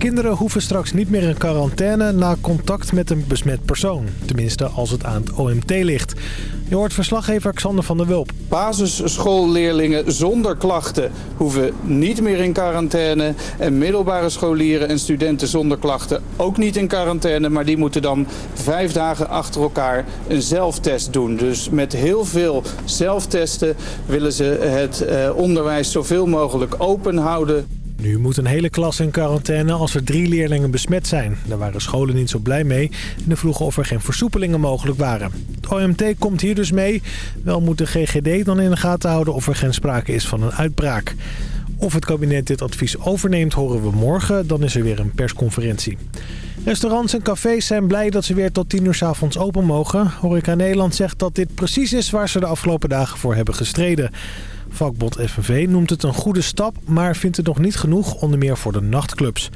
Kinderen hoeven straks niet meer in quarantaine na contact met een besmet persoon. Tenminste, als het aan het OMT ligt. Je hoort verslaggever Xander van der Wulp. Basisschoolleerlingen zonder klachten hoeven niet meer in quarantaine. En middelbare scholieren en studenten zonder klachten ook niet in quarantaine. Maar die moeten dan vijf dagen achter elkaar een zelftest doen. Dus met heel veel zelftesten willen ze het eh, onderwijs zoveel mogelijk open houden. Nu moet een hele klas in quarantaine als er drie leerlingen besmet zijn. Daar waren scholen niet zo blij mee en vroegen of er geen versoepelingen mogelijk waren. Het OMT komt hier dus mee. Wel moet de GGD dan in de gaten houden of er geen sprake is van een uitbraak. Of het kabinet dit advies overneemt horen we morgen. Dan is er weer een persconferentie. Restaurants en cafés zijn blij dat ze weer tot 10 uur s avonds open mogen. Horeca Nederland zegt dat dit precies is waar ze de afgelopen dagen voor hebben gestreden. Vakbond FNV noemt het een goede stap, maar vindt het nog niet genoeg, onder meer voor de nachtclubs.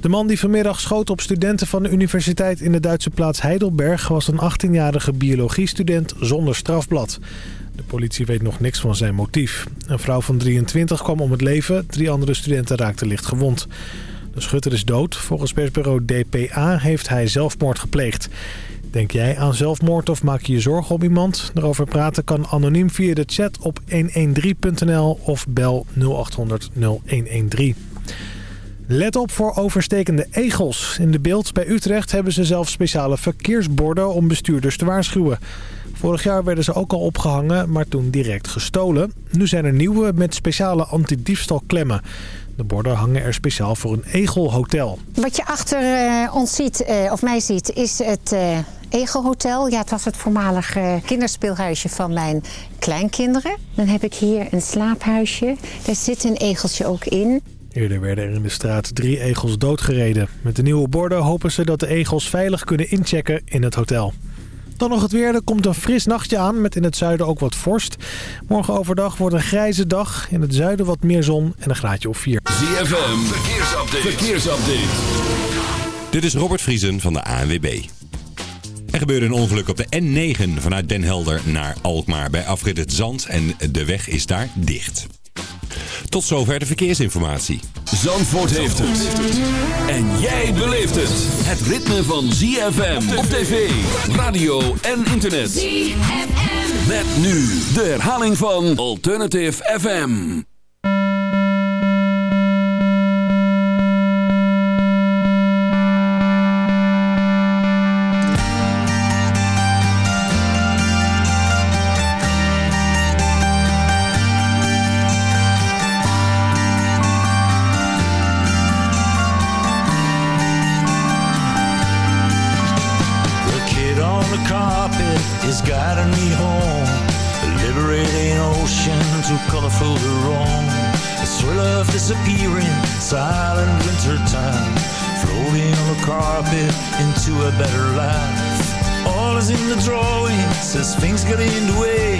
De man die vanmiddag schoot op studenten van de universiteit in de Duitse plaats Heidelberg... was een 18-jarige biologiestudent zonder strafblad. De politie weet nog niks van zijn motief. Een vrouw van 23 kwam om het leven, drie andere studenten raakten licht gewond. De schutter is dood. Volgens persbureau DPA heeft hij zelfmoord gepleegd. Denk jij aan zelfmoord of maak je je zorgen om iemand? Erover praten kan anoniem via de chat op 113.nl of bel 0800 0113. Let op voor overstekende egels. In de beeld bij Utrecht hebben ze zelf speciale verkeersborden om bestuurders te waarschuwen. Vorig jaar werden ze ook al opgehangen, maar toen direct gestolen. Nu zijn er nieuwe met speciale antidiefstalklemmen. De borden hangen er speciaal voor een egelhotel. Wat je achter uh, ons ziet, uh, of mij ziet, is het uh, Egelhotel. Ja, het was het voormalige kinderspeelhuisje van mijn kleinkinderen. Dan heb ik hier een slaaphuisje. Daar zit een egeltje ook in. Eerder werden er in de straat drie egels doodgereden. Met de nieuwe borden hopen ze dat de egels veilig kunnen inchecken in het hotel. Dan nog het weer. Er komt een fris nachtje aan met in het zuiden ook wat vorst. Morgen overdag wordt een grijze dag. In het zuiden wat meer zon en een graadje of 4. ZFM, verkeersupdate. verkeersupdate. Dit is Robert Vriesen van de ANWB. Er gebeurde een ongeluk op de N9 vanuit Den Helder naar Alkmaar bij afrit het Zand en de weg is daar dicht. Tot zover de verkeersinformatie. Zandvoort heeft het. En jij beleeft het. Het ritme van ZFM op tv, radio en internet. ZFM. Met nu de herhaling van Alternative FM. Colorful to roam A thrill of disappearing, silent winter time. Floating on the carpet into a better life. All is in the drawings as things get in the way.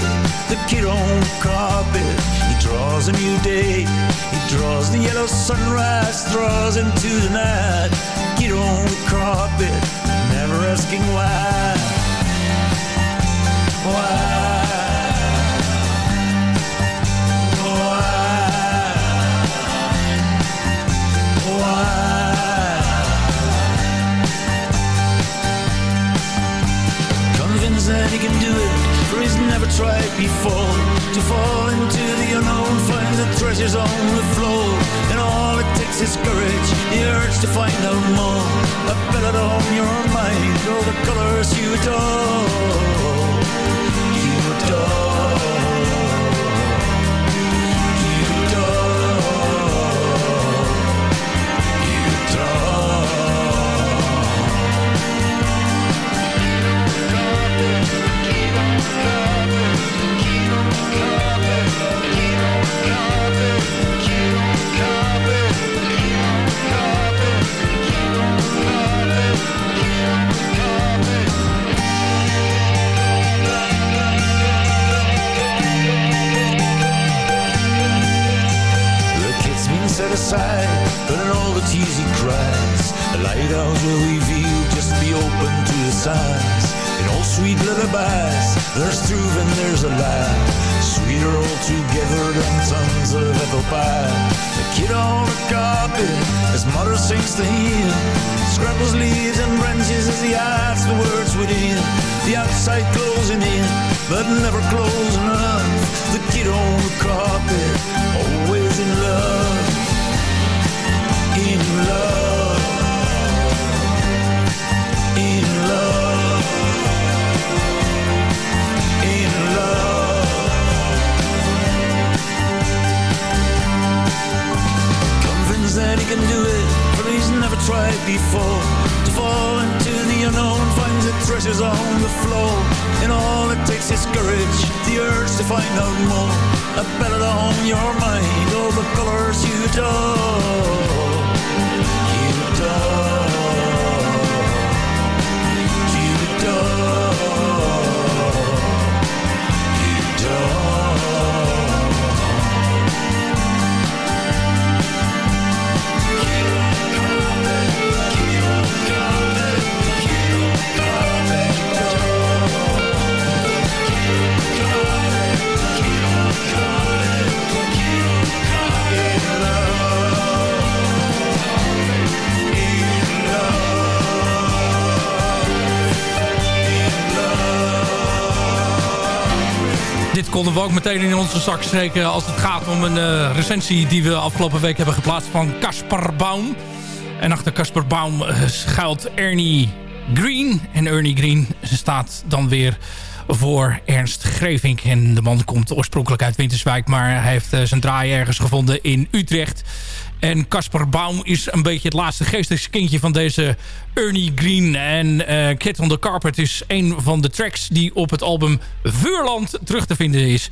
The kid on the carpet, he draws a new day. He draws the yellow sunrise, draws into the night. Kid on the carpet, never asking why. That tried before To fall into the unknown Find the treasures on the floor. And all it takes is courage The urge to find out more. A better on your mind All the colors you adore. Set But in all the tears he cries The lighthouse will reveal Just be open to the signs In all sweet lullabies There's truth and there's a lie Sweeter all together than tons of apple pie. The kid on the carpet, his mother sings to him, scrambles leaves and branches as he adds the words within. The outside closing in, but never close enough. The kid on the carpet, always in love, find out more. A ballad on your mind, all the colors you adore. You Dit konden we ook meteen in onze zak steken als het gaat om een eh, recensie die we afgelopen week hebben geplaatst van Casper Baum. En achter Casper Baum eh, schuilt Ernie Green. En Ernie Green staat dan weer voor Ernst Grevink. En de man komt oorspronkelijk uit Winterswijk, maar hij heeft eh, zijn draai ergens gevonden in Utrecht. En Casper Baum is een beetje het laatste geesteskindje van deze Ernie Green. En Cat on the Carpet is een van de tracks die op het album Vuurland terug te vinden is.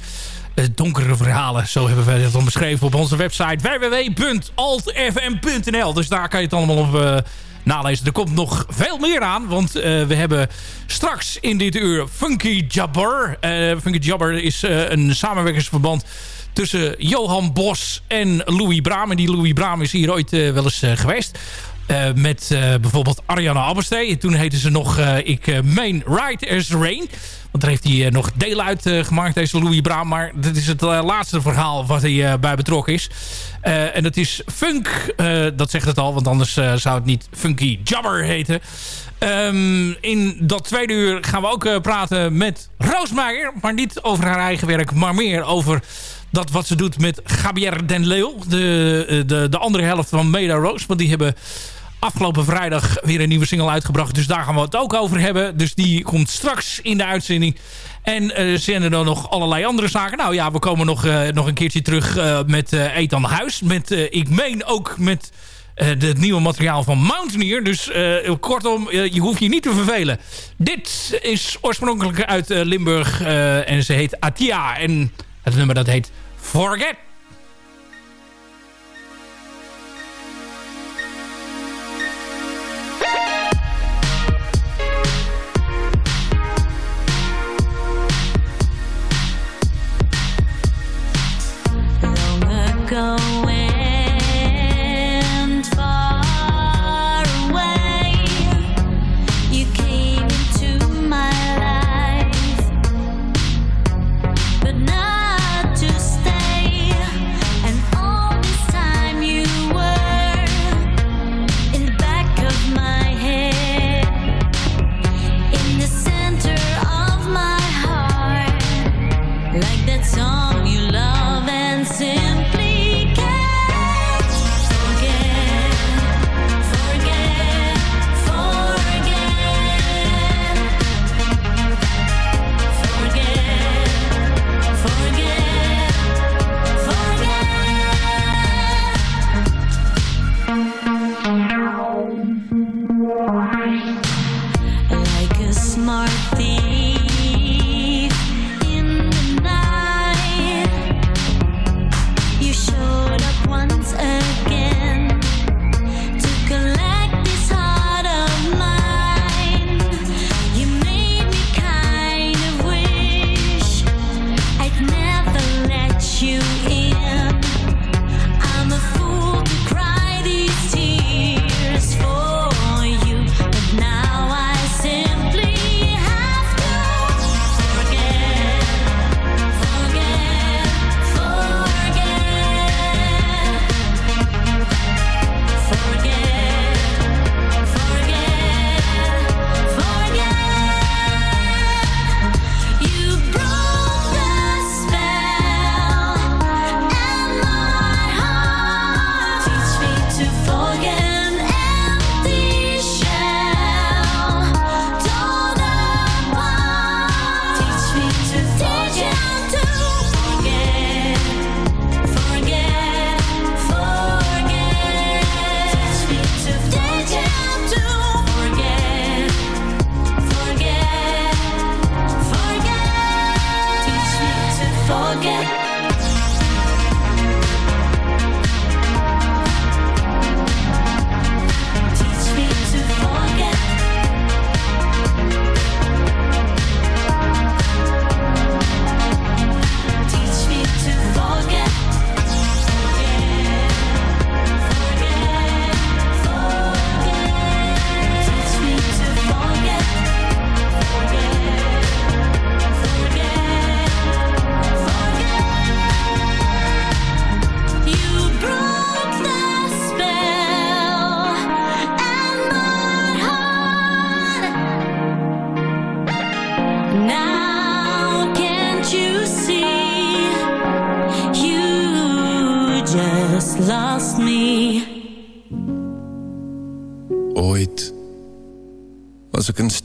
Eh, donkere verhalen, zo hebben wij dat dan beschreven op onze website www.altfm.nl. Dus daar kan je het allemaal op eh, nalezen. Er komt nog veel meer aan, want eh, we hebben straks in dit uur Funky Jabber. Funky Jabber is een samenwerkingsverband tussen Johan Bos en Louis Braam. En die Louis Braam is hier ooit wel eens geweest. Eh, met eh, bijvoorbeeld Ariana Abbestee. Toen heette ze nog, eh, ik meen, Right as Rain. Want daar heeft hij nog deel uit gemaakt, deze Louis Braam. Maar dit is het laatste verhaal wat hij bij betrokken is. En dat is Funk, dat zegt het al, want anders zou het niet Funky Jabber heten. Ehm, in dat tweede uur gaan we ook praten met Roos Meijer. Maar niet over haar eigen werk, maar meer over dat wat ze doet met Gabrielle Den Leeuw. De, de, de andere helft van Meda Roos. Want die hebben afgelopen vrijdag weer een nieuwe single uitgebracht. Dus daar gaan we het ook over hebben. Dus die komt straks in de uitzending. En eh zijn er dan nog allerlei andere zaken. Nou ja, we komen nog, eh, nog een keertje terug eh, met eh Ethan Huis. Met, ik meen ook met het nieuwe materiaal van Mountaineer. Dus kortom, je hoeft je niet te vervelen. Dit is oorspronkelijk uit Limburg. en ze heet Atia. En het nummer dat heet Forget. going smart thing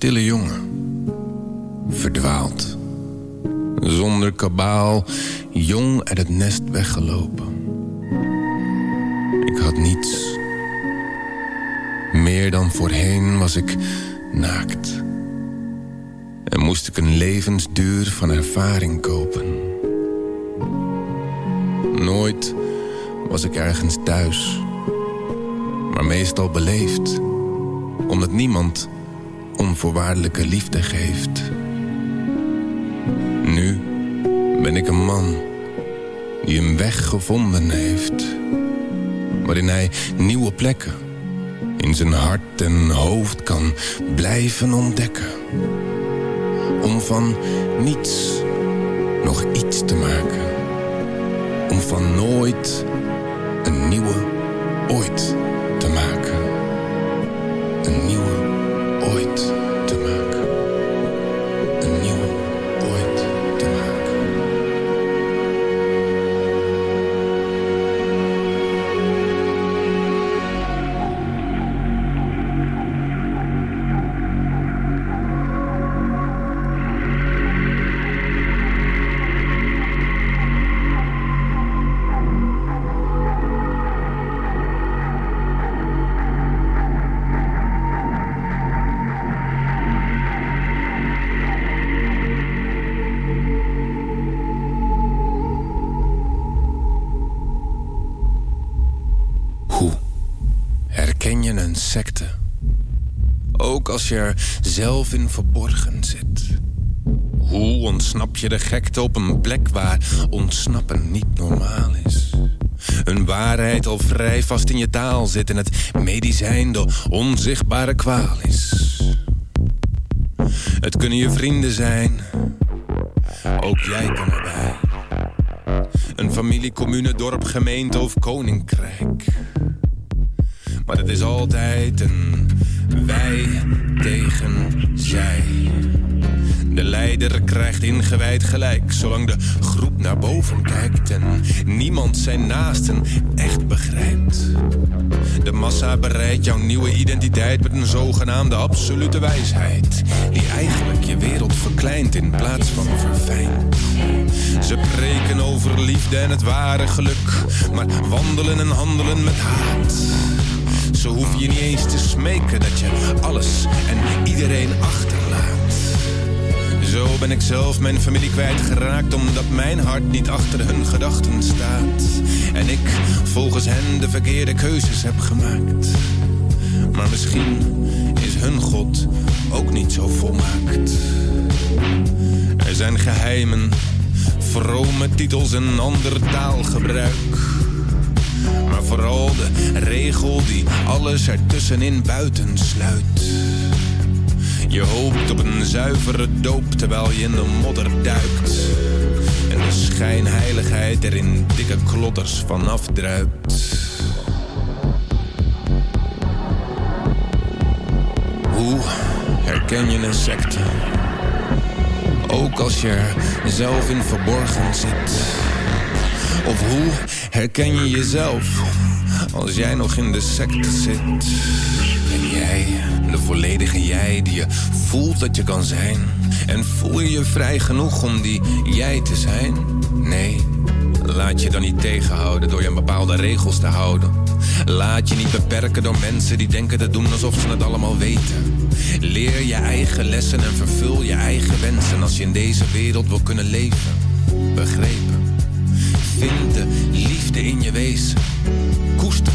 stille jongen, verdwaald. Zonder kabaal, jong uit het nest weggelopen. Ik had niets. Meer dan voorheen was ik naakt. En moest ik een levensduur van ervaring kopen. Nooit was ik ergens thuis. Maar meestal beleefd. Omdat niemand onvoorwaardelijke liefde geeft. Nu ben ik een man die een weg gevonden heeft. Waarin hij nieuwe plekken in zijn hart en hoofd kan blijven ontdekken. Om van niets nog iets te maken. Om van nooit een nieuwe ooit te maken. Een nieuwe ooit Ook als je er zelf in verborgen zit. Hoe ontsnap je de gekte op een plek waar ontsnappen niet normaal is? Een waarheid al vrij vast in je taal zit en het medicijn de onzichtbare kwaal is. Het kunnen je vrienden zijn, ook jij kan erbij. Een familie, commune, dorp, gemeente of koninkrijk. Maar het is altijd een wij tegen zij. De leider krijgt ingewijd gelijk, zolang de groep naar boven kijkt en niemand zijn naasten echt begrijpt. De massa bereidt jouw nieuwe identiteit met een zogenaamde absolute wijsheid, die eigenlijk je wereld verkleint in plaats van verfijnt. Ze preken over liefde en het ware geluk, maar wandelen en handelen met haat. Zo hoef je niet eens te smeken dat je alles en iedereen achterlaat. Zo ben ik zelf mijn familie kwijtgeraakt omdat mijn hart niet achter hun gedachten staat. En ik volgens hen de verkeerde keuzes heb gemaakt. Maar misschien is hun God ook niet zo volmaakt. Er zijn geheimen, vrome titels en ander taalgebruik. Vooral de regel die alles ertussenin buiten sluit. Je hoopt op een zuivere doop terwijl je in de modder duikt. En de schijnheiligheid er in dikke klodders van afdruipt. Hoe herken je een secte? Ook als je er zelf in verborgen zit. Of hoe herken je jezelf als jij nog in de secte zit? Ben jij de volledige jij die je voelt dat je kan zijn? En voel je je vrij genoeg om die jij te zijn? Nee, laat je dan niet tegenhouden door je aan bepaalde regels te houden. Laat je niet beperken door mensen die denken te doen alsof ze het allemaal weten. Leer je eigen lessen en vervul je eigen wensen als je in deze wereld wil kunnen leven. Begrepen? Vind de liefde in je wezen. Koester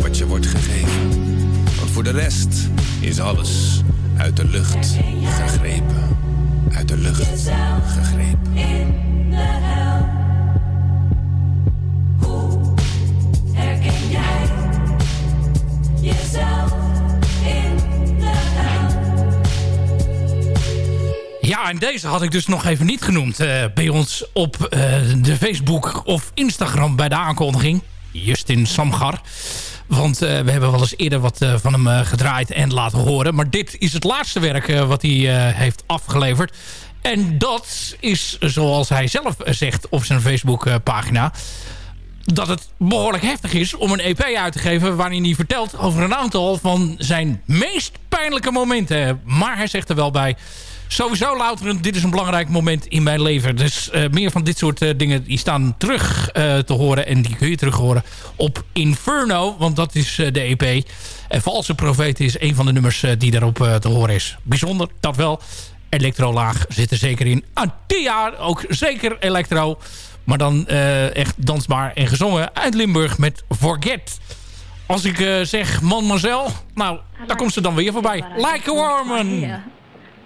wat je wordt gegeven. Want voor de rest is alles uit de lucht gegrepen. Uit de lucht gegrepen. Ja, en deze had ik dus nog even niet genoemd eh, bij ons op eh, de Facebook of Instagram bij de aankondiging. Justin Samgar. Want eh, we hebben wel eens eerder wat van hem gedraaid en laten horen. Maar dit is het laatste werk wat hij heeft afgeleverd. En dat is, zoals hij zelf zegt op zijn Facebook pagina... dat het behoorlijk heftig is om een EP uit te geven... waarin hij vertelt over een aantal van zijn meest pijnlijke momenten. Maar hij zegt er wel bij... Sowieso louterend, dit is een belangrijk moment in mijn leven. Dus eh, meer van dit soort eh, dingen die staan terug eh, te horen. En die kun je terug horen op Inferno. Want dat is de EP. En Valse Profeet is een van de nummers die daarop te horen is. Bijzonder, dat wel. Electrolaag zit er zeker in. Antia, ook zeker electro. Maar dan echt dansbaar en gezongen uit Limburg met Forget. Als ik zeg Mademoiselle, nou, daar komt ze dan weer voorbij. Like a woman.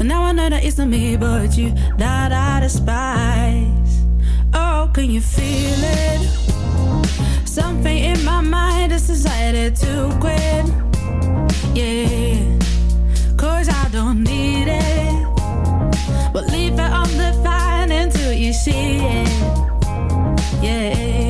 But now I know that it's not me, but you that I despise. Oh, can you feel it? Something in my mind has decided to quit. Yeah, cause I don't need it. But leave it undefined until you see it. Yeah.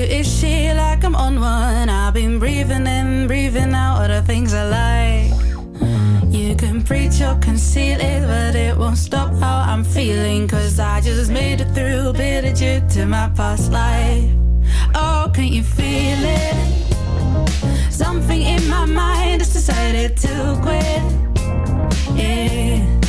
They is she like I'm on one? I've been breathing in, breathing out all the things I like. You can preach or conceal it, but it won't stop how I'm feeling. Cause I just made it through, bit of due to my past life. Oh, can you feel it? Something in my mind has decided to quit. Yeah,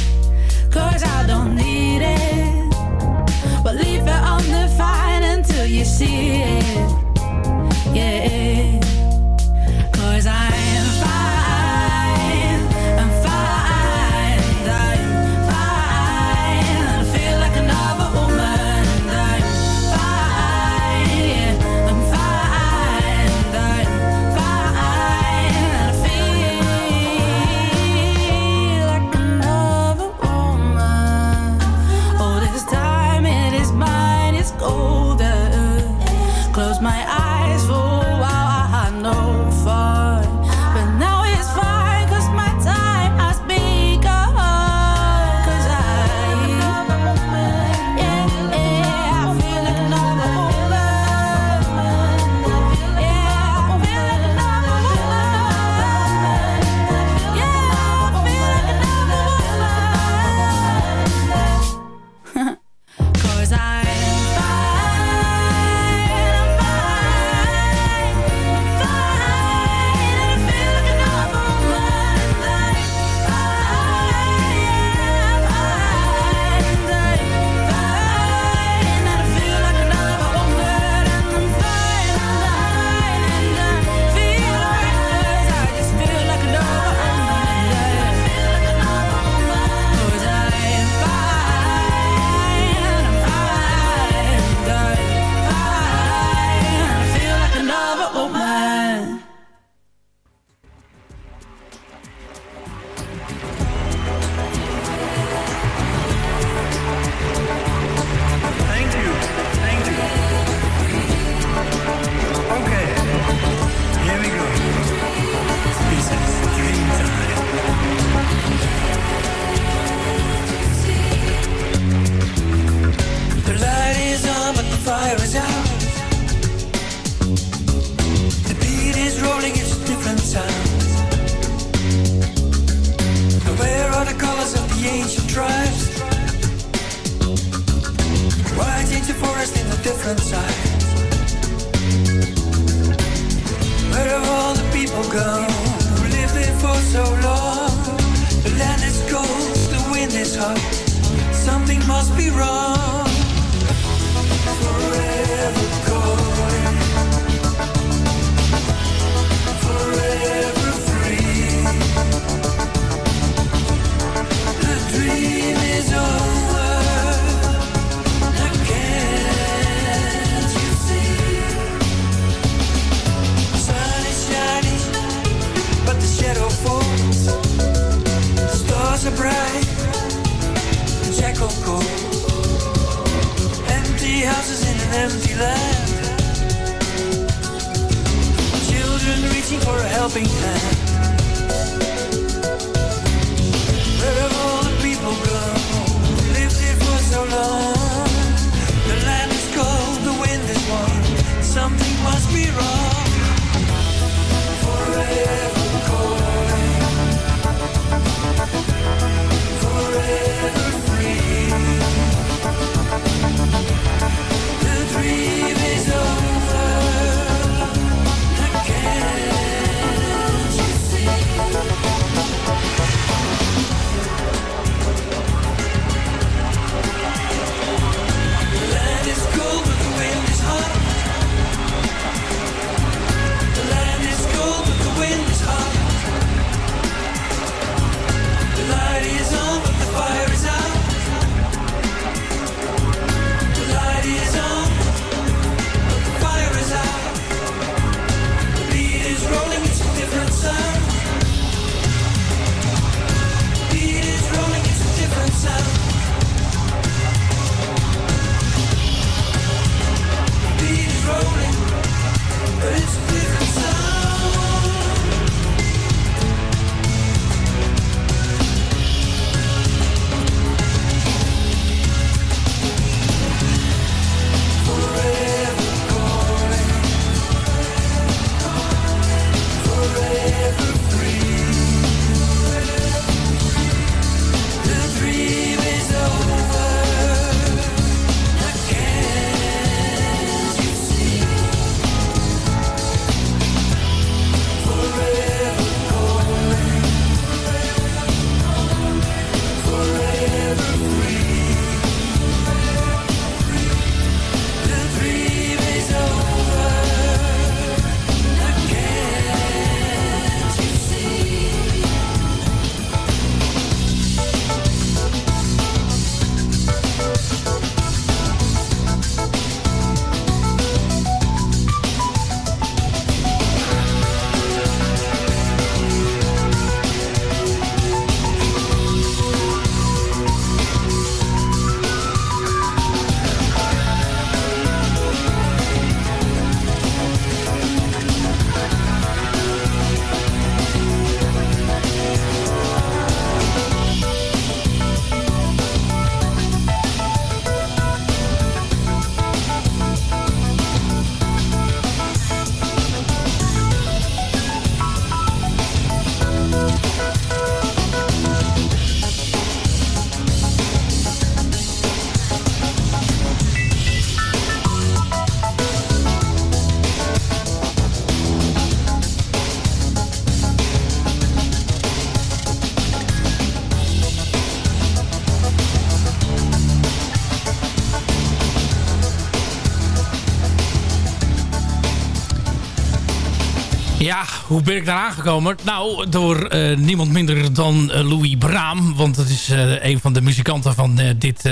hoe ben ik daar aangekomen? Nou, door eh, niemand minder dan eh, Louis Braam. Want dat is eh, een van de muzikanten van dit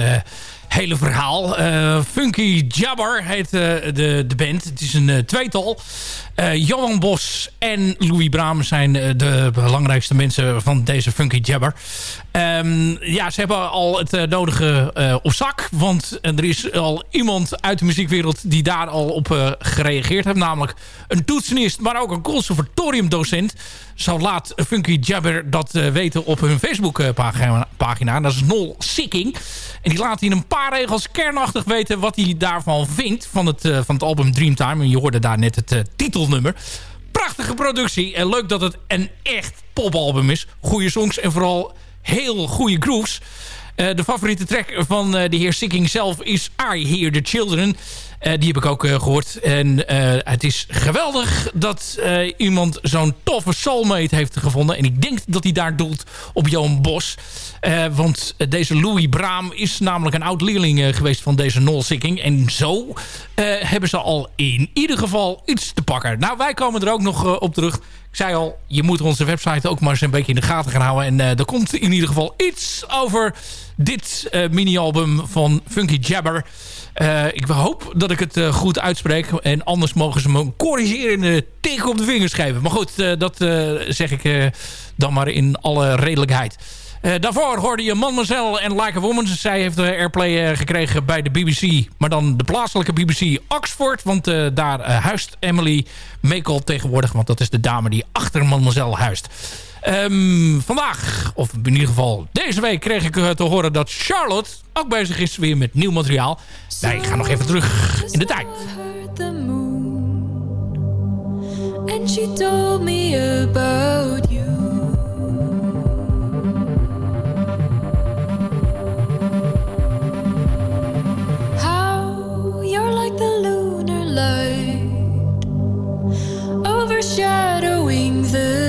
hele verhaal. Eh, Funky Jabber heet eh, de, de band. Het is een eh, tweetal. Johan Bos en Louis Braam zijn de belangrijkste mensen van deze Funky Jabber. Ehm, ja, ze hebben al het nodige op zak. Want er is al iemand uit de muziekwereld die daar al op gereageerd heeft. Namelijk een toetsenist, maar ook een conservatoriumdocent. Zo laat Funky Jabber dat eh, weten op hun Facebookpagina. pagina. Dat is Nol Sikking. En die laat in een paar regels kernachtig weten wat hij daarvan vindt. Van het, eh, van het album Dreamtime. En je hoorde daar net het eh, titelnummer. Prachtige productie. En leuk dat het een echt popalbum is. Goede songs en vooral heel goede grooves. De favoriete track van de heer Sikking zelf is I Hear the Children. Eh, die heb ik ook eh, gehoord. En eh, het is geweldig dat iemand zo'n toffe soulmate heeft gevonden. En ik denk dat hij daar doelt op Johan Bos. Want deze Louis Braam is namelijk een oud-leerling geweest van deze Nol Sikking. En zo hebben ze al in ieder geval iets te pakken. Nou, wij komen er ook nog op terug. Ik zei al, je moet onze website ook maar eens een beetje in de gaten gaan houden. En eh, er komt in ieder geval iets over dit eh, mini-album van Funky Jabber. Eh, ik hoop dat ik het eh, goed uitspreek. En anders mogen ze me een corrigerende tik op de vingers geven. Maar goed, eh, dat zeg ik dan maar in alle redelijkheid. Daarvoor hoorde je Mademoiselle en Like a Woman. Zij heeft de airplay gekregen bij de BBC. Maar dan de plaatselijke BBC Oxford. Want daar huist Emily Mekel tegenwoordig. Want dat is de dame die achter Mademoiselle huist. Ehm, vandaag, of in ieder geval deze week... kreeg ik eh, te horen dat Charlotte ook bezig is weer met nieuw materiaal. Wij gaan nog even terug in de tijd. and she told me about you. How you're like the lunar light, overshadowing the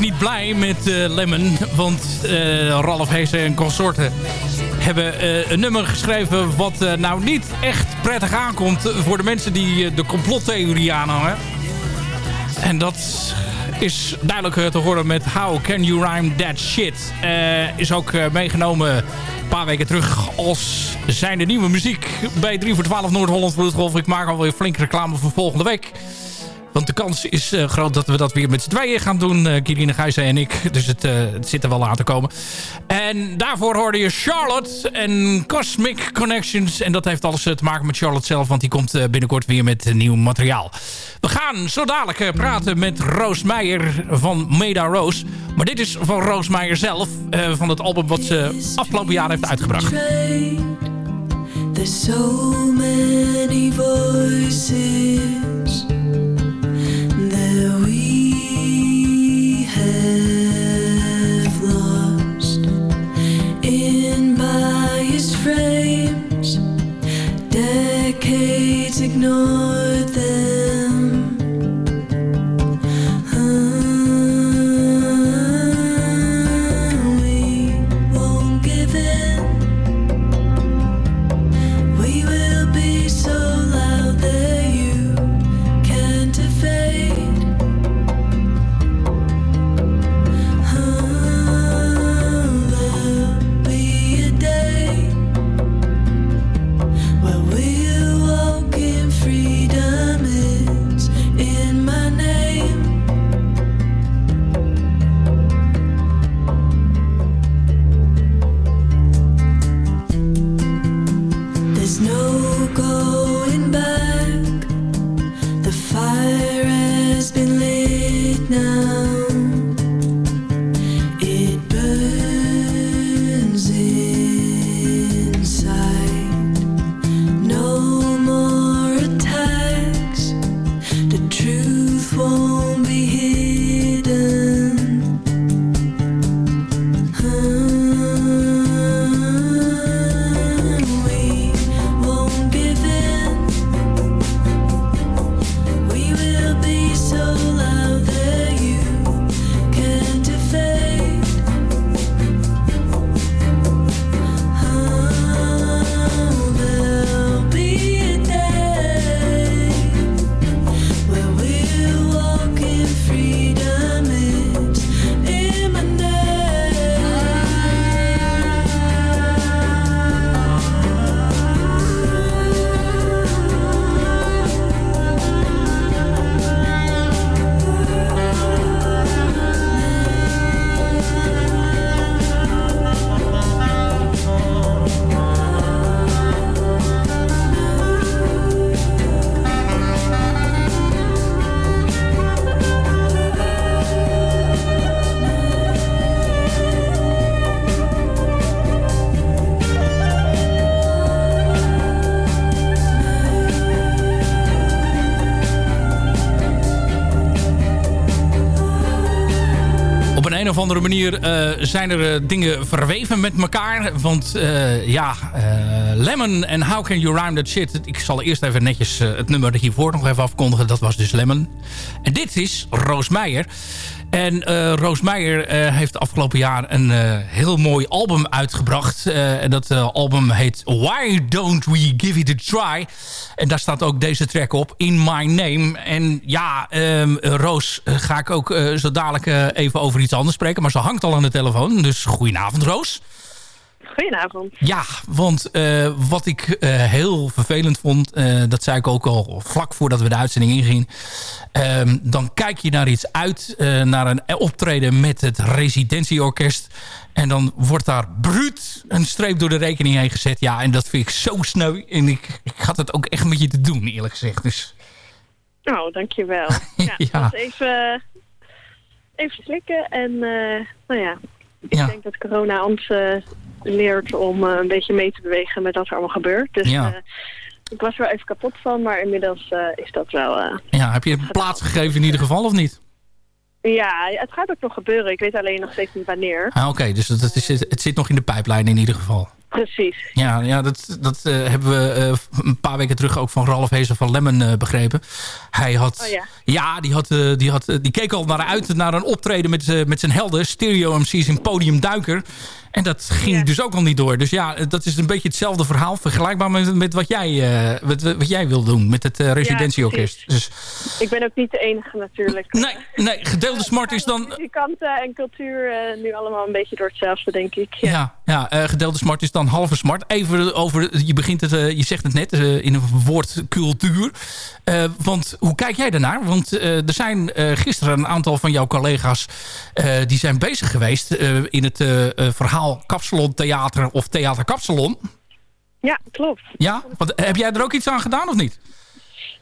niet blij met eh, Lemon. Want eh, Ralf Heesen en consorten hebben eh, een nummer geschreven... wat nou niet echt prettig aankomt voor de mensen die de complottheorie aanhangen. En dat is duidelijk te horen met How Can You Rhyme That Shit. Is ook meegenomen een paar weken terug als zijn de nieuwe muziek bij 3 voor 12 Noord-Holland Vloedgolf. Ik maak alweer flink reclame voor volgende week. Want de kans is eh, groot dat we dat weer met z'n tweeën gaan doen. uh, Kirine Gijzen en ik. Dus het, eh, het zit er wel aan te komen. En daarvoor hoorde je Charlotte en Cosmic Connections. En dat heeft alles te maken met Charlotte zelf. Want die komt binnenkort weer met nieuw materiaal. We gaan zo dadelijk praten met Roos Meijer van Meda Roos. Maar dit is van Roos Meijer zelf. van het album wat ze afgelopen jaar heeft uitgebracht. There's so many voices ignore now. Andere manier eh, zijn er eh, dingen verweven met elkaar. Want eh, ja, Lemon en How Can You Rhyme That Shit. Ik zal eerst even netjes het nummer hiervoor nog even afkondigen. Dat was dus Lemon. En dit is Roos Meijer. En eh Roos Meijer eh, heeft afgelopen jaar een eh, heel mooi album uitgebracht. En dat album heet Why Don't We Give It A Try. En daar staat ook deze track op, In My Name. En ja, ehm, Roos ga ik ook zo dadelijk even over iets anders spreken. Maar ze hangt al aan de telefoon. Dus goedenavond Roos. Goedenavond. Ja, want eh, wat ik eh, heel vervelend vond... eh, dat zei ik ook al vlak voordat we de uitzending ingingen... Ehm, dan kijk je naar iets uit, naar een optreden met het residentieorkest... en dan wordt daar bruut een streep door de rekening heen gezet. Ja, en dat vind ik zo sneu. En ik, ik had het ook echt met je te doen, eerlijk gezegd. Dus Nou, dankjewel. Ja, Ja. Even, even slikken. En nou ja, ik Ja. denk dat corona ons leert om eh, een beetje mee te bewegen met wat er allemaal gebeurt. Dus Ja. eh, ik was er wel even kapot van, maar inmiddels eh, is dat wel... Ja, heb je een plaats gegeven in ieder geval of niet? ja, het gaat ook nog gebeuren. Ik weet alleen nog steeds niet wanneer. Ah, Oké, dus dat is, het zit nog in de pijplijn in ieder geval. Precies. Ja, ja dat, dat hebben we een paar weken terug ook van Ralf Hezen van Lemmen begrepen. Hij had, Oh ja. ja, die, had, die, had, die keek al naar uit naar een optreden met, met zijn helden, Stereo MC's in Podium Duiker. En dat ging Ja. dus ook al niet door. Dus ja, eh, dat is een beetje hetzelfde verhaal, vergelijkbaar met, met wat, jij, eh, wat, wat jij wil doen met het eh, residentieorkest. dus Ik ben ook niet de enige natuurlijk. nee, nee, gedeelde smart is dan Muzikanten en cultuur nu allemaal een beetje door hetzelfde, denk ik. Ja. Ja, ja gedeelde smart is dan halve smart. Even over, je begint het, je zegt het net, in een woord cultuur. Want hoe kijk jij daarnaar? Want er zijn gisteren een aantal van jouw collega's... die zijn bezig geweest in het eh, verhaal Kapsalon Theater of Theater Kapsalon. ja, klopt. Ja, wat, heb jij er ook iets aan gedaan of niet?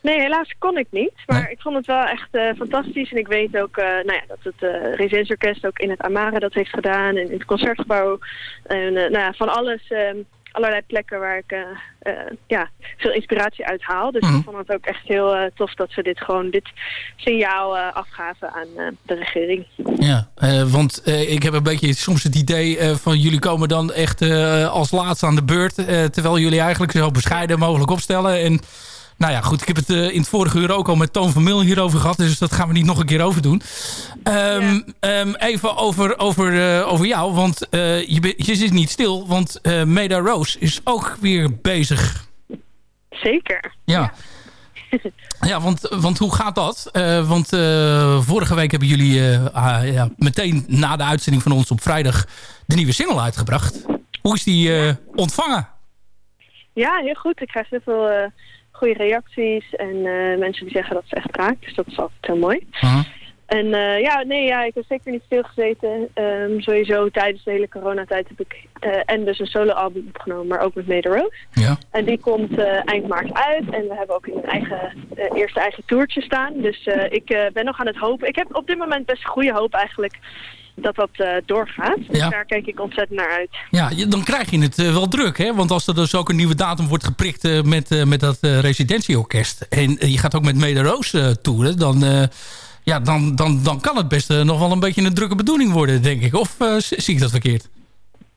Nee, helaas kon ik niet. Maar Nee. ik vond het wel echt eh, fantastisch. En ik weet ook eh, nou ja, dat het Residentieorkest ook in het Amare dat heeft gedaan. En in het Concertgebouw. En nou ja, van alles, eh, allerlei plekken waar ik eh, eh, ja, veel inspiratie uit haal. Dus Mhm. ik vond het ook echt heel eh, tof dat ze dit gewoon, dit signaal afgaven aan de regering. Ja, want ik heb een beetje soms het idee van jullie komen dan echt als laatste aan de beurt. terwijl jullie eigenlijk zo bescheiden mogelijk opstellen. En nou ja, goed, ik heb het eh, in het vorige uur ook al met Toon van Mil hierover gehad. Dus dat gaan we niet nog een keer over doen. Ehm, ehm, even over, over, eh, over jou, want eh, je, je zit niet stil. Want Meda Rose is ook weer bezig. Zeker. Ja. Ja, want, want hoe gaat dat? Want vorige week hebben jullie ah, ja, meteen na de uitzending van ons op vrijdag de nieuwe single uitgebracht. Hoe is die ontvangen? Ja, heel goed. Ik krijg heel veel goede reacties en eh, mensen die zeggen dat ze echt raakt. Dus dat is altijd heel mooi. Uh-huh. En eh, ja, nee, ja, ik heb zeker niet stilgezeten. Ehm sowieso tijdens de hele coronatijd heb ik eh, en dus een soloalbum opgenomen, maar ook met Made Rose. Ja. En die komt eind maart uit. En we hebben ook in een eigen, eerste eigen toertje staan. Dus ik ben nog aan het hopen. Ik heb op dit moment best goede hoop eigenlijk dat dat eh, doorgaat. Dus Ja. daar kijk ik ontzettend naar uit. Ja, dan krijg je het eh, wel druk, hè? Want als er dus ook een nieuwe datum wordt geprikt eh, met, met dat residentieorkest... en je gaat ook met Mede Roos toeren... dan, ja, dan, dan, dan kan het best nog wel een beetje een drukke bedoeling worden, denk ik. Of zie ik dat verkeerd?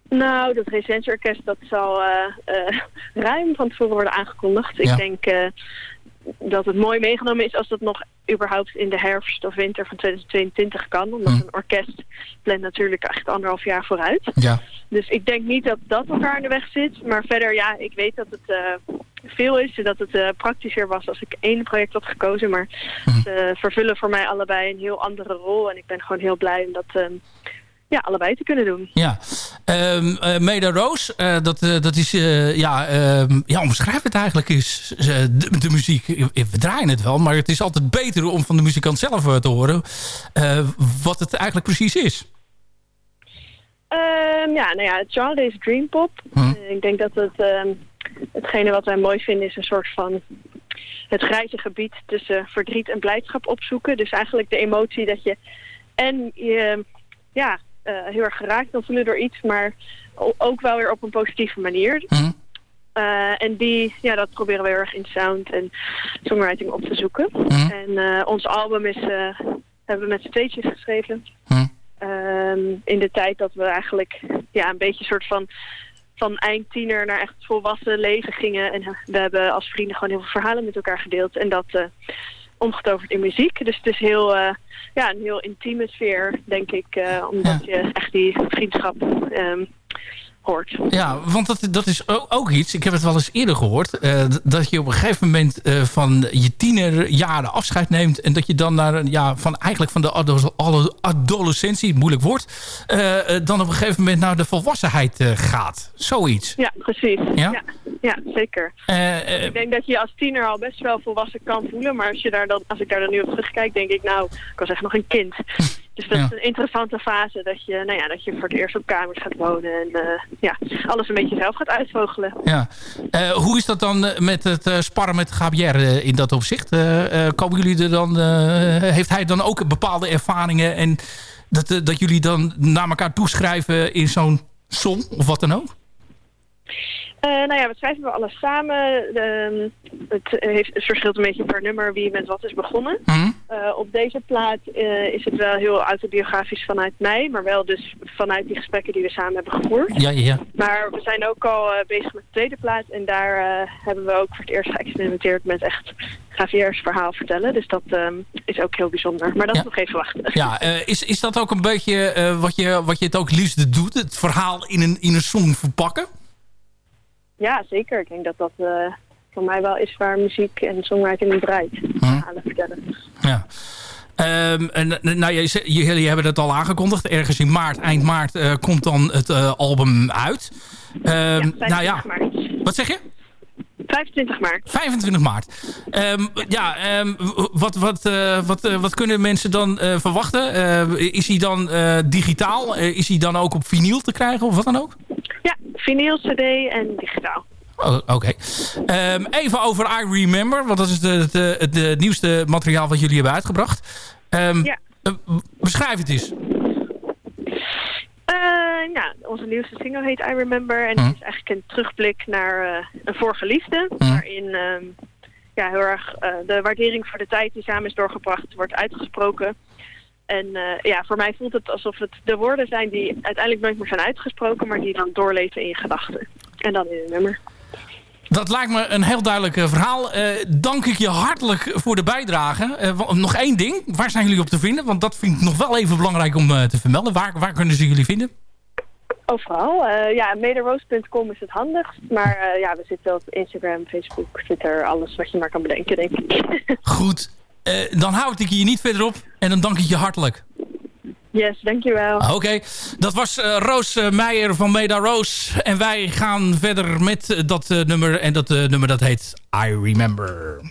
Nou, dat residentieorkest dat zal ruim van tevoren worden aangekondigd. Ja. Ik denk dat het mooi meegenomen is als dat nog überhaupt in de herfst of winter van 2022 kan. Omdat Hm. een orkest plant natuurlijk echt anderhalf jaar vooruit. Ja. Dus ik denk niet dat dat elkaar in de weg zit. Maar verder, ja, ik weet dat het eh, veel is. En dat het eh, praktischer was als ik één project had gekozen. Maar Hm. ze vervullen voor mij allebei een heel andere rol. En ik ben gewoon heel blij om dat ehm, ja, allebei te kunnen doen. Ja, um, Meda Roos, eh, dat, eh, dat is, eh, ja, ehm, ja, omschrijf het eigenlijk is eh, de, de muziek. We draaien het wel, maar het is altijd beter om van de muzikant zelf eh, te horen eh, wat het eigenlijk precies is. Ehm, ja, nou ja, het genre is dreampop. Hm. Eh, ik denk dat het, ehm, hetgene wat wij mooi vinden is een soort van het grijze gebied tussen verdriet en blijdschap opzoeken. Dus eigenlijk de emotie dat je en je ja, eh, heel erg geraakt kan voelen door iets, maar ook wel weer op een positieve manier. Hm. Eh, en die, ja, dat proberen we heel erg in sound en songwriting op te zoeken. Hm. En eh, ons album is, hebben we met z'n tweetjes geschreven. Hm. Ehm, in de tijd dat we eigenlijk ja, een beetje soort van van eindtiener naar echt volwassen leven gingen. En we hebben als vrienden gewoon heel veel verhalen met elkaar gedeeld. En dat omgetoverd in muziek. Dus het is heel, eh, ja, een heel intieme sfeer, denk ik. eh, omdat je echt die vriendschap ehm, hoort. Ja, want dat, dat is ook, ook iets, ik heb het wel eens eerder gehoord... eh, dat je op een gegeven moment eh, van je tienerjaren afscheid neemt... en dat je dan naar, ja, van eigenlijk van de ado- alle- adolescentie, moeilijk woord... eh, dan op een gegeven moment naar de volwassenheid gaat. Zoiets. Ja, precies. Ja? Ja, ja, zeker. Ik denk dat je als tiener al best wel volwassen kan voelen. Maar als, je daar dan, als ik daar dan nu op terugkijk, denk ik, nou, ik was echt nog een kind. Dus dat Ja. is een interessante fase dat je, nou ja, dat je voor het eerst op kamers gaat wonen. En eh, ja, alles een beetje zelf gaat uitvogelen. Ja. Eh, hoe is dat dan eh, met het sparren met Gabriel eh, in dat opzicht? Komen jullie er dan, heeft hij dan ook bepaalde ervaringen en dat, dat jullie dan naar elkaar toeschrijven in zo'n song of wat dan ook? Eh, nou ja, we schrijven we alles samen. Ehm, het, heeft, het verschilt een beetje per nummer wie met wat is begonnen. Mhm. Eh, op deze plaat eh, is het wel heel autobiografisch vanuit mij, maar wel dus vanuit die gesprekken die we samen hebben gevoerd. Ja, ja. Maar we zijn ook al bezig met de tweede plaat en daar hebben we ook voor het eerst geëxperimenteerd met echt Javier's verhaal vertellen. Dus dat ehm, is ook heel bijzonder. Maar dat Ja. is nog even wachten. Ja, is, is dat ook een beetje wat, je, wat je het ook liefst doet? Het verhaal in een, in een song verpakken? Ja, zeker. Ik denk dat dat eh, voor mij wel is waar muziek en songwriting draait. Verhalen vertellen. Ja. Ehm, en, nou, jullie hebben het al aangekondigd. Ergens in maart, eind maart, eh, komt dan het eh, album uit. Ehm, nou ja, wat zeg je? 25 maart. 25 maart. Ehm, ja, wat, wat, wat, wat kunnen mensen dan verwachten? Is hij dan digitaal? Is hij dan ook op vinyl te krijgen of wat dan ook? Ja, vinyl, cd en digitaal. Oh, Oké. Ehm, even over I Remember, want dat is het, nieuwste materiaal wat jullie hebben uitgebracht. Ehm, Ja. eh, beschrijf het eens. Ja, onze nieuwste single heet I Remember. En Hm. het is eigenlijk een terugblik naar eh, een vorige liefde. Waarin ehm, ja, heel erg de waardering voor de tijd die samen is doorgebracht wordt uitgesproken. En eh, ja, voor mij voelt het alsof het de woorden zijn die uiteindelijk nooit meer zijn uitgesproken, maar die dan doorleven in je gedachten. En dan in een nummer. Dat lijkt me een heel duidelijk eh, verhaal. Eh, dank ik je hartelijk voor de bijdrage. Nog één ding. Waar zijn jullie op te vinden? Want dat vind ik nog wel even belangrijk om te vermelden. Waar, waar kunnen ze jullie vinden? Overal. Ja, mederoos.com is het handigst. Maar ja, we zitten op Instagram, Facebook, Twitter, alles wat je maar kan bedenken, denk ik. Goed. Eh, dan houd ik je niet verder op. En dan dank ik je hartelijk. yes, dankjewel. Oké, dat was eh, Roos eh, Meijer van Meda Roos. En wij gaan verder met dat nummer. En dat nummer dat heet I Remember.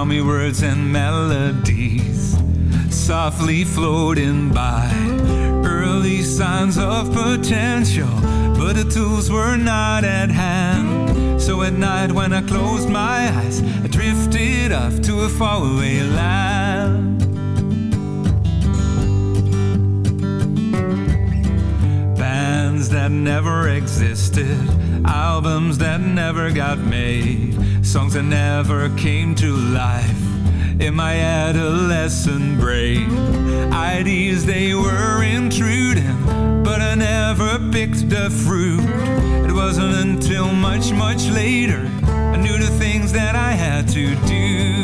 Around me, words and melodies softly floating by. Early signs of potential, but the tools were not at hand. So at night when I closed my eyes, I drifted off to a faraway land. Bands that never existed, albums that never got made, songs that never came to life in my adolescent brain. Ideas they were intruding, but I never picked the fruit. It wasn't until much, much later I knew the things that I had to do.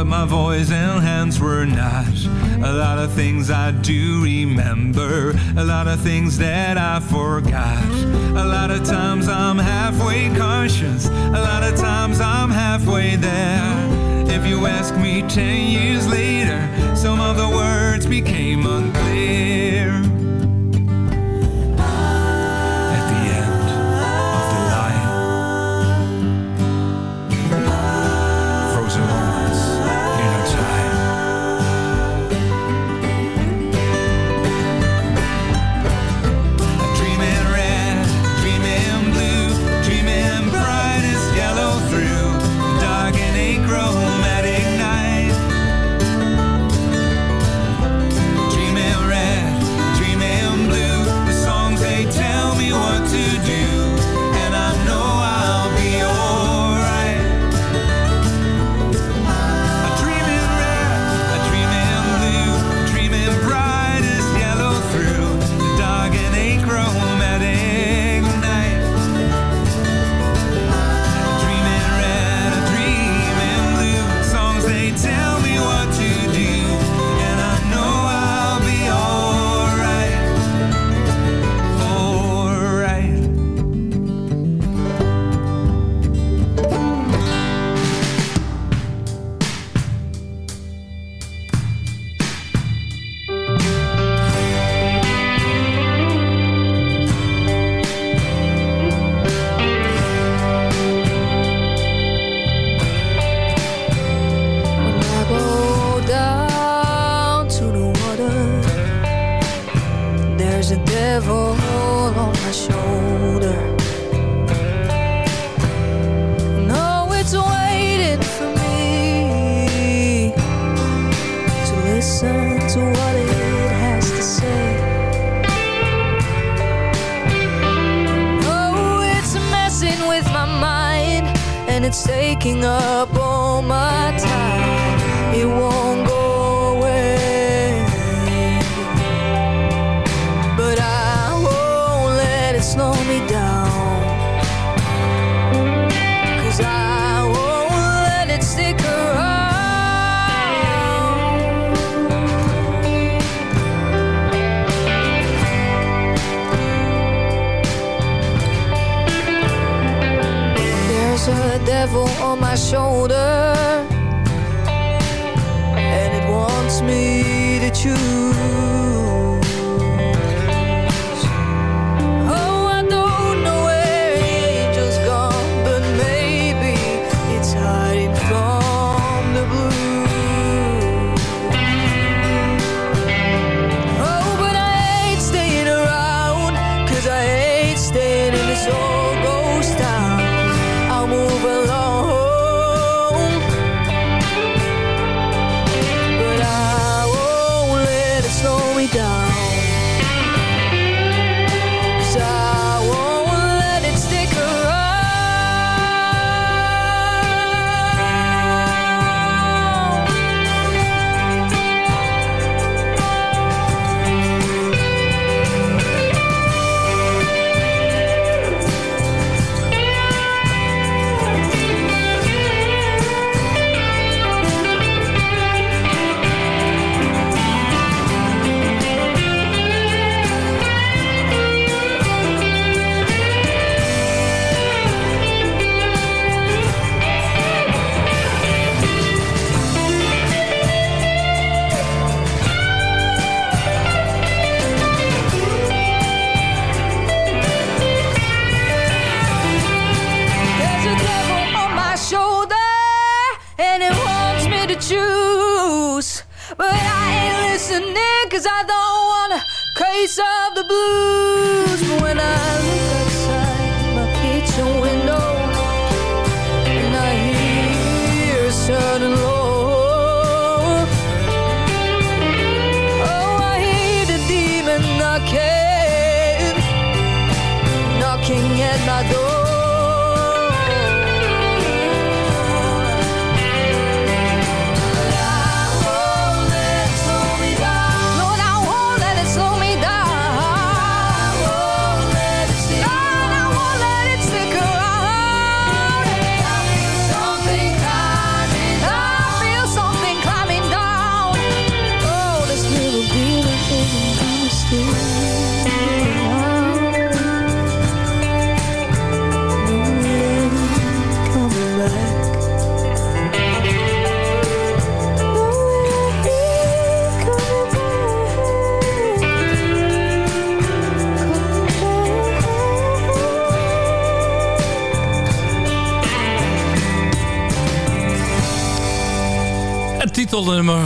But my voice and hands were not. A lot of things I do remember, a lot of things that I forgot. A lot of times I'm halfway conscious, a lot of times I'm halfway there. If you ask me ten years later, some of the words became unclear.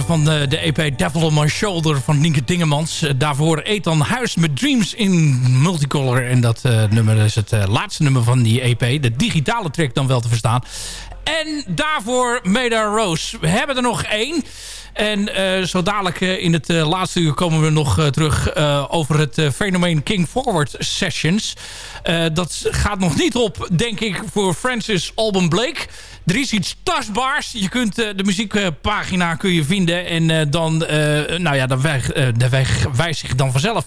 Van de, de EP Devil on My Shoulder van Nienke Dingemans. Eh, Daarvoor Ethan Huis met Dreams in Multicolor. En dat eh, nummer is het eh, laatste nummer van die EP. De digitale track dan wel te verstaan. En daarvoor Meda Rose. We hebben er nog één. En eh, zo dadelijk eh, in het eh, laatste uur komen we nog terug over het fenomeen King Forward Sessions. Dat gaat nog niet op, denk ik, voor Francis Alban Blake. Er is iets tastbaars. Je kunt de muziekpagina kun je vinden. En dan, nou ja, dan wijst zich dan vanzelf.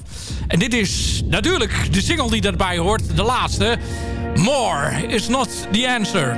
En dit is natuurlijk de single die daarbij hoort. De laatste. More is not the answer.